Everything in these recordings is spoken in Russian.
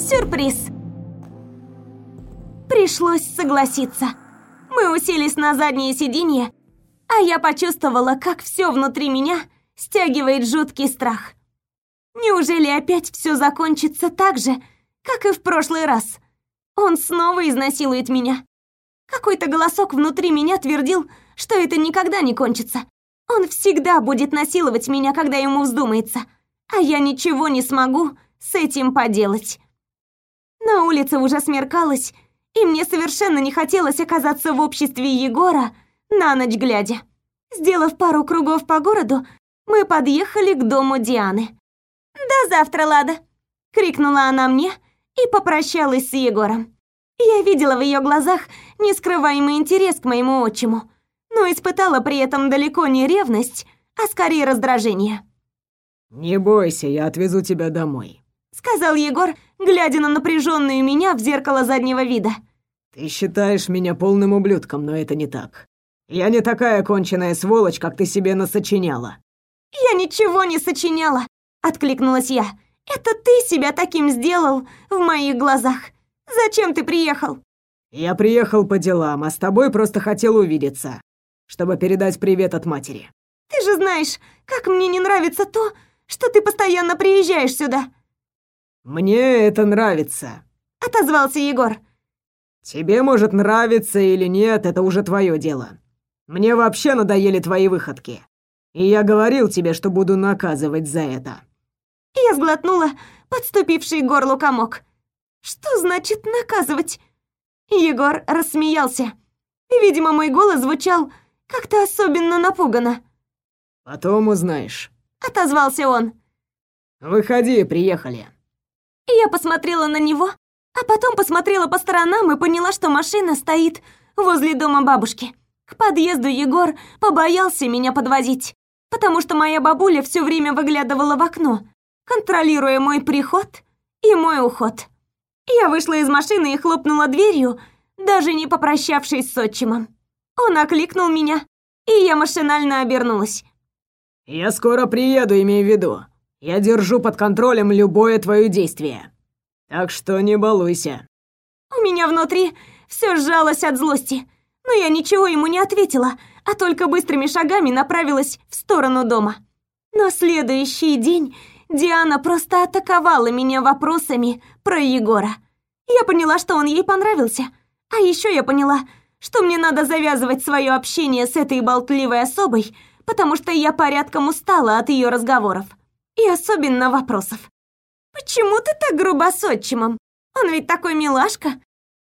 Сюрприз. Пришлось согласиться. Мы уселись на заднее сиденье, а я почувствовала, как все внутри меня стягивает жуткий страх. Неужели опять все закончится так же, как и в прошлый раз? Он снова изнасилует меня. Какой-то голосок внутри меня твердил, что это никогда не кончится. Он всегда будет насиловать меня, когда ему вздумается, а я ничего не смогу с этим поделать. Улице уже смеркалось, и мне совершенно не хотелось оказаться в обществе Егора на ночь глядя. Сделав пару кругов по городу, мы подъехали к дому Дианы. «До завтра, Лада!» — крикнула она мне и попрощалась с Егором. Я видела в ее глазах нескрываемый интерес к моему отчиму, но испытала при этом далеко не ревность, а скорее раздражение. «Не бойся, я отвезу тебя домой», — сказал Егор, глядя на напряженную меня в зеркало заднего вида. «Ты считаешь меня полным ублюдком, но это не так. Я не такая конченая сволочь, как ты себе насочиняла». «Я ничего не сочиняла», — откликнулась я. «Это ты себя таким сделал в моих глазах. Зачем ты приехал?» «Я приехал по делам, а с тобой просто хотел увидеться, чтобы передать привет от матери». «Ты же знаешь, как мне не нравится то, что ты постоянно приезжаешь сюда». «Мне это нравится», — отозвался Егор. «Тебе может нравиться или нет, это уже твое дело. Мне вообще надоели твои выходки. И я говорил тебе, что буду наказывать за это». Я сглотнула подступивший к горлу комок. «Что значит наказывать?» Егор рассмеялся. Видимо, мой голос звучал как-то особенно напуганно. «Потом узнаешь», — отозвался он. «Выходи, приехали». Я посмотрела на него, а потом посмотрела по сторонам и поняла, что машина стоит возле дома бабушки. К подъезду Егор побоялся меня подвозить потому что моя бабуля все время выглядывала в окно, контролируя мой приход и мой уход. Я вышла из машины и хлопнула дверью, даже не попрощавшись с отчимом. Он окликнул меня, и я машинально обернулась. «Я скоро приеду, имей в виду. Я держу под контролем любое твое действие. Так что не балуйся». У меня внутри все сжалось от злости, но я ничего ему не ответила, а только быстрыми шагами направилась в сторону дома. На следующий день Диана просто атаковала меня вопросами про Егора. Я поняла, что он ей понравился. А еще я поняла, что мне надо завязывать свое общение с этой болтливой особой, потому что я порядком устала от ее разговоров. И особенно вопросов. «Почему ты так грубо с отчимом? Он ведь такой милашка.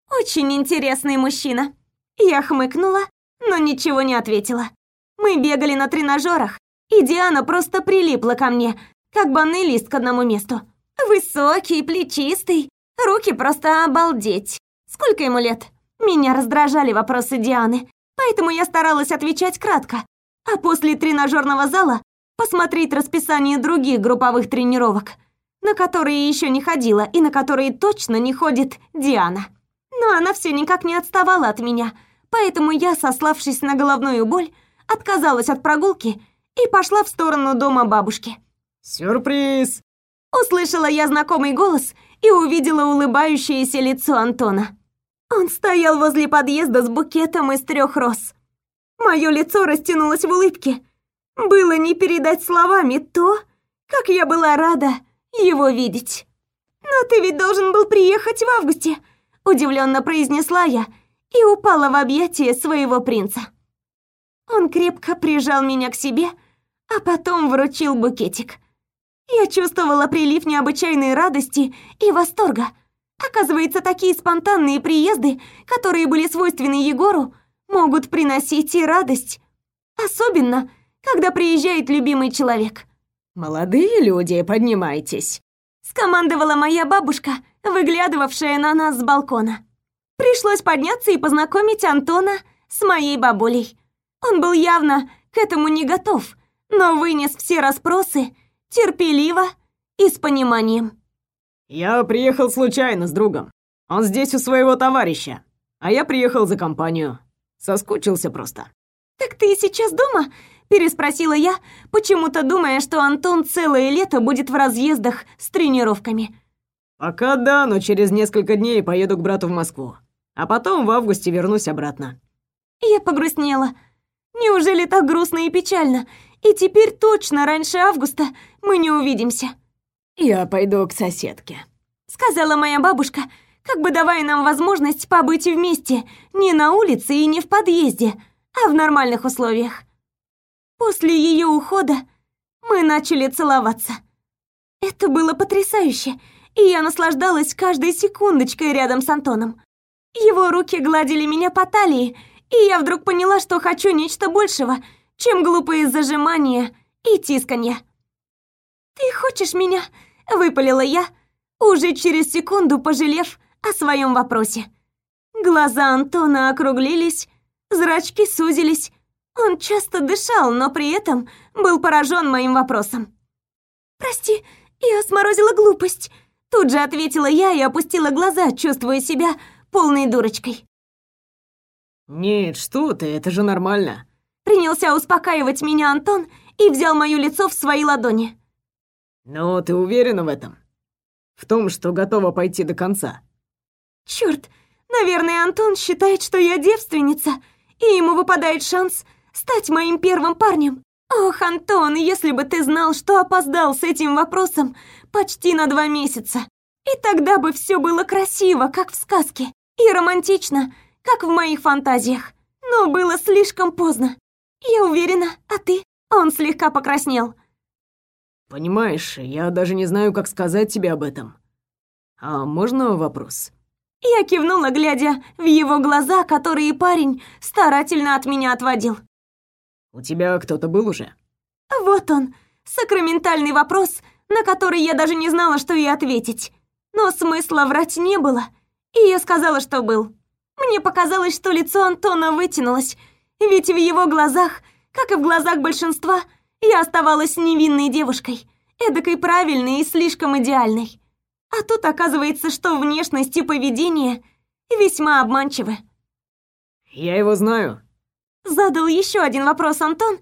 Очень интересный мужчина». Я хмыкнула но ничего не ответила. Мы бегали на тренажерах, и Диана просто прилипла ко мне, как банный лист к одному месту. Высокий, плечистый, руки просто обалдеть. Сколько ему лет? Меня раздражали вопросы Дианы, поэтому я старалась отвечать кратко, а после тренажерного зала посмотреть расписание других групповых тренировок, на которые еще не ходила и на которые точно не ходит Диана. Но она все никак не отставала от меня – Поэтому я, сославшись на головную боль, отказалась от прогулки и пошла в сторону дома бабушки. «Сюрприз!» Услышала я знакомый голос и увидела улыбающееся лицо Антона. Он стоял возле подъезда с букетом из трех роз. Мое лицо растянулось в улыбке. Было не передать словами то, как я была рада его видеть. «Но ты ведь должен был приехать в августе», – удивленно произнесла я и упала в объятия своего принца. Он крепко прижал меня к себе, а потом вручил букетик. Я чувствовала прилив необычайной радости и восторга. Оказывается, такие спонтанные приезды, которые были свойственны Егору, могут приносить и радость. Особенно, когда приезжает любимый человек. «Молодые люди, поднимайтесь», — скомандовала моя бабушка, выглядывавшая на нас с балкона. Пришлось подняться и познакомить Антона с моей бабулей. Он был явно к этому не готов, но вынес все расспросы терпеливо и с пониманием. «Я приехал случайно с другом. Он здесь у своего товарища, а я приехал за компанию. Соскучился просто». «Так ты сейчас дома?» – переспросила я, почему-то думая, что Антон целое лето будет в разъездах с тренировками. Пока да, но через несколько дней поеду к брату в Москву. А потом в августе вернусь обратно. Я погрустнела. Неужели так грустно и печально? И теперь точно раньше августа мы не увидимся. Я пойду к соседке, сказала моя бабушка, как бы давая нам возможность побыть вместе, не на улице и не в подъезде, а в нормальных условиях. После ее ухода мы начали целоваться. Это было потрясающе, и я наслаждалась каждой секундочкой рядом с Антоном. Его руки гладили меня по талии, и я вдруг поняла, что хочу нечто большего, чем глупые зажимания и тисканья. «Ты хочешь меня?» — выпалила я, уже через секунду пожалев о своем вопросе. Глаза Антона округлились, зрачки сузились. Он часто дышал, но при этом был поражен моим вопросом. «Прости, я сморозила глупость», — тут же ответила я и опустила глаза, чувствуя себя полной дурочкой. «Нет, что ты, это же нормально». Принялся успокаивать меня Антон и взял моё лицо в свои ладони. «Но ты уверена в этом? В том, что готова пойти до конца?» Чёрт, наверное, Антон считает, что я девственница, и ему выпадает шанс стать моим первым парнем. Ох, Антон, если бы ты знал, что опоздал с этим вопросом почти на два месяца. И тогда бы все было красиво, как в сказке, и романтично, как в моих фантазиях. Но было слишком поздно. Я уверена, а ты? Он слегка покраснел. Понимаешь, я даже не знаю, как сказать тебе об этом. А можно вопрос? Я кивнула, глядя в его глаза, которые парень старательно от меня отводил. У тебя кто-то был уже? Вот он, сакраментальный вопрос, на который я даже не знала, что и ответить. Но смысла врать не было, и я сказала, что был. Мне показалось, что лицо Антона вытянулось, ведь в его глазах, как и в глазах большинства, я оставалась невинной девушкой, эдакой правильной и слишком идеальной. А тут оказывается, что внешность и поведение весьма обманчивы. «Я его знаю», — задал еще один вопрос Антон,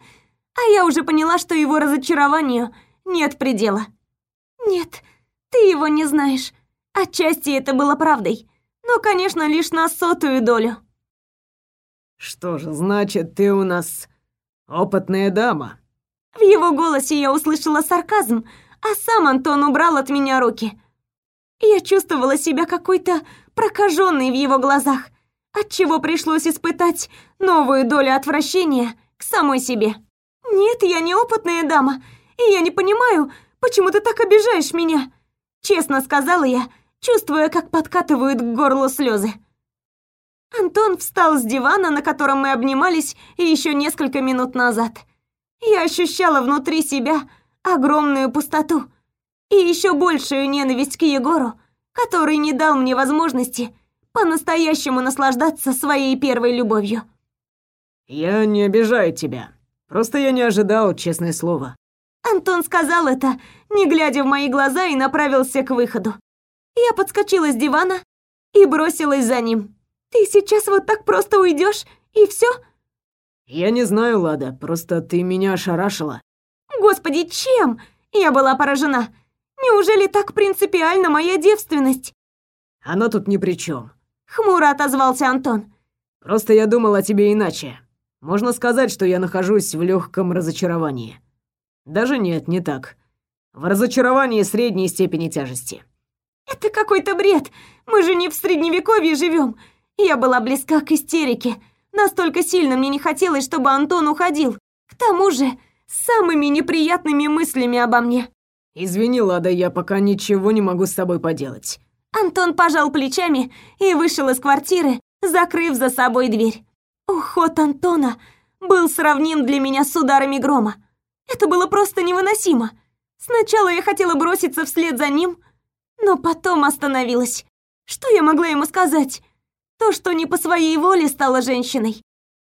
а я уже поняла, что его разочарованию нет предела. «Нет, ты его не знаешь. Отчасти это было правдой, но, конечно, лишь на сотую долю». «Что же, значит, ты у нас опытная дама?» В его голосе я услышала сарказм, а сам Антон убрал от меня руки. Я чувствовала себя какой-то прокаженной в его глазах, отчего пришлось испытать новую долю отвращения к самой себе. «Нет, я не опытная дама, и я не понимаю, почему ты так обижаешь меня», честно сказала я, чувствуя, как подкатывают к горлу слезы. Антон встал с дивана, на котором мы обнимались еще несколько минут назад. Я ощущала внутри себя огромную пустоту и еще большую ненависть к Егору, который не дал мне возможности по-настоящему наслаждаться своей первой любовью. «Я не обижаю тебя. Просто я не ожидал, честное слово». Антон сказал это, не глядя в мои глаза, и направился к выходу. Я подскочила с дивана и бросилась за ним. «Ты сейчас вот так просто уйдешь и все? «Я не знаю, Лада, просто ты меня ошарашила». «Господи, чем?» Я была поражена. «Неужели так принципиальна моя девственность?» «Она тут ни при чем. Хмуро отозвался Антон. «Просто я думал о тебе иначе. Можно сказать, что я нахожусь в легком разочаровании. Даже нет, не так. В разочаровании средней степени тяжести». «Это какой-то бред. Мы же не в средневековье живем. Я была близка к истерике». Настолько сильно мне не хотелось, чтобы Антон уходил. К тому же, с самыми неприятными мыслями обо мне. Извини, Лада, я пока ничего не могу с тобой поделать. Антон пожал плечами и вышел из квартиры, закрыв за собой дверь. Уход Антона был сравним для меня с ударами грома. Это было просто невыносимо. Сначала я хотела броситься вслед за ним, но потом остановилась. Что я могла ему сказать? То, что не по своей воле стала женщиной.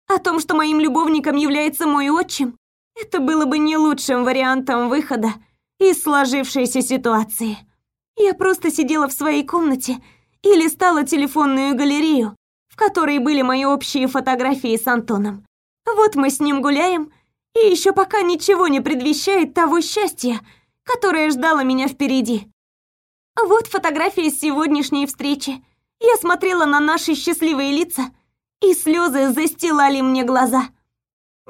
О том, что моим любовником является мой отчим, это было бы не лучшим вариантом выхода из сложившейся ситуации. Я просто сидела в своей комнате и листала телефонную галерею, в которой были мои общие фотографии с Антоном. Вот мы с ним гуляем, и еще пока ничего не предвещает того счастья, которое ждало меня впереди. Вот фотография с сегодняшней встречи. Я смотрела на наши счастливые лица, и слезы застилали мне глаза.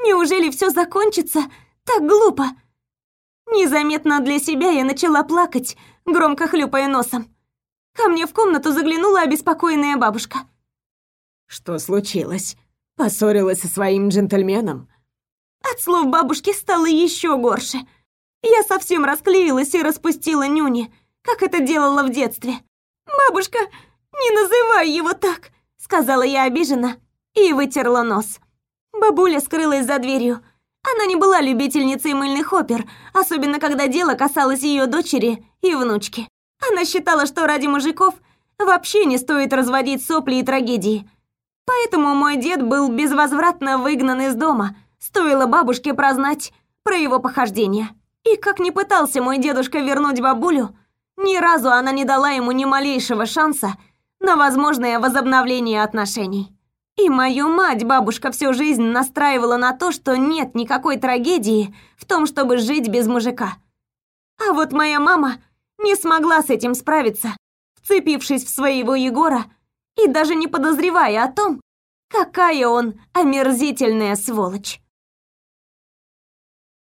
Неужели все закончится так глупо? Незаметно для себя я начала плакать, громко хлюпая носом. Ко мне в комнату заглянула обеспокоенная бабушка. «Что случилось? Поссорилась со своим джентльменом?» От слов бабушки стало еще горше. Я совсем расклеилась и распустила нюни, как это делала в детстве. «Бабушка, не называй его так!» Сказала я обиженно и вытерла нос. Бабуля скрылась за дверью. Она не была любительницей мыльных опер, особенно когда дело касалось ее дочери и внучки. Она считала, что ради мужиков вообще не стоит разводить сопли и трагедии. Поэтому мой дед был безвозвратно выгнан из дома, стоило бабушке прознать про его похождения. И как ни пытался мой дедушка вернуть бабулю, ни разу она не дала ему ни малейшего шанса на возможное возобновление отношений. И мою мать бабушка всю жизнь настраивала на то, что нет никакой трагедии в том, чтобы жить без мужика. А вот моя мама не смогла с этим справиться, вцепившись в своего Егора и даже не подозревая о том, какая он омерзительная сволочь.